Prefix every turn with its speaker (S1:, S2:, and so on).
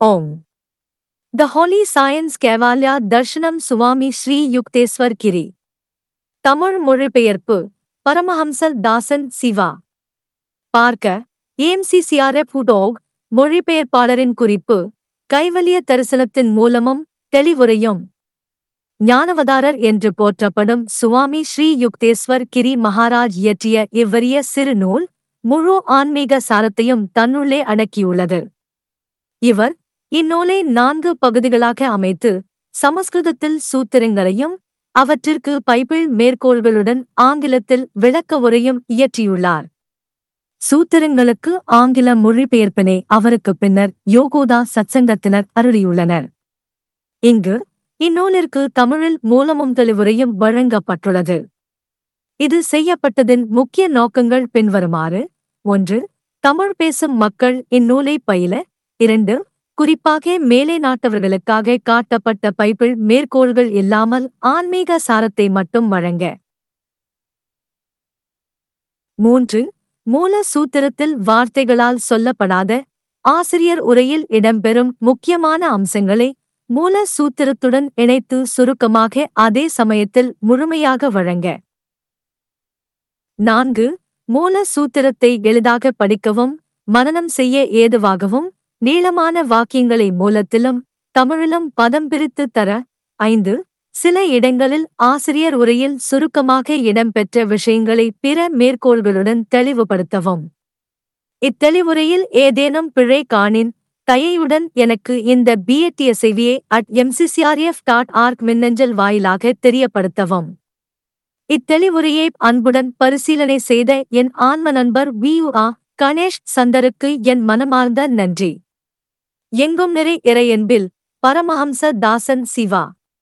S1: Om. The Holy Science கேவாலயா Darshanam Swami Sri Yukteswar Kiri. Tamil மொழிபெயர்ப்பு பரமஹம்சர் தாசன் சிவா பார்க்க ஏம்சிசிஆர்எஃப் உடோக் மொழிபெயர்ப்பாளரின் குறிப்பு கைவலிய தரிசனத்தின் மூலமும் தெளிவுரையும் ஞானவதாரர் என்று போற்றப்படும் சுவாமி ஸ்ரீ யுக்தேஸ்வர் கிரி மகாராஜ் இயற்றிய இவ்வரிய சிறு நூல் முழு ஆன்மீக சாரத்தையும் தன்னுள்ளே அடக்கியுள்ளது இவர் இந்நூலை நான்கு பகுதிகளாக அமைத்து சமஸ்கிருதத்தில் சூத்திரங்களையும் அவற்றிற்கு பைபிள் மேற்கோள்களுடன் ஆங்கிலத்தில் விளக்க உரையும் இயற்றியுள்ளார். சூத்திரங்களுக்கு ஆங்கில மொழிபெயர்ப்பினை அவருக்கு பின்னர் யோகோதா சத்சங்கத்தினர் அருளியுள்ளனர். இங்கு இந்நூலிற்கு தமிழில் மூலமும் தெளிவுரையும் வழங்கப்பட்டுள்ளது. இது செய்யப்பட்டதின் முக்கிய நோக்கங்கள் பின்வருமாறு ஒன்று தமிழ் பேசும் மக்கள் இந்நூலை பயில இரண்டு குறிப்பாக மேலே நாட்டவர்களுக்காக காட்டப்பட்ட பைபிள் மேற்கோள்கள் இல்லாமல் ஆன்மீக சாரத்தை மட்டும் வழங்க. மூன்று மூல சூத்திரத்தில் வார்த்தைகளால் சொல்லப்படாத ஆசிரியர் உரையில் இடம்பெறும் முக்கியமான அம்சங்களை மூல சூத்திரத்துடன் இணைத்து சுருக்கமாக அதே சமயத்தில் முழுமையாக வழங்க. நான்கு மூல சூத்திரத்தை எளிதாக படிக்கவும் மனனம் செய்ய ஏதுவாகவும் நீளமான வாக்கியங்களை மூலத்திலும் தமிழிலும் பதம் பிரித்து தர ஐந்து சில இடங்களில் ஆசிரியர் உரையில் சுருக்கமாக இடம்பெற்ற விஷயங்களை பிற மேற்கோள்களுடன் தெளிவுபடுத்தவும். இத்தெளிவுரையில் ஏதேனும் பிழை காணின் தயையுடன் எனக்கு இந்த பிஎட்டிஎஸ்ஐவிஏ அட் எம்சிசிஆர்எஃப் டாட் ஆர்க் மின்னஞ்சல் வாயிலாக தெரியப்படுத்தவும். இத்தெளிவுரையை அன்புடன் பரிசீலனை செய்த என் ஆன்ம நண்பர் வியு ஆ கணேஷ் சந்தருக்கு என் மனமார்ந்த நன்றி. எங்கும் நிறை இறையன்பில் பரமஹம்ச தாசன் சிவா.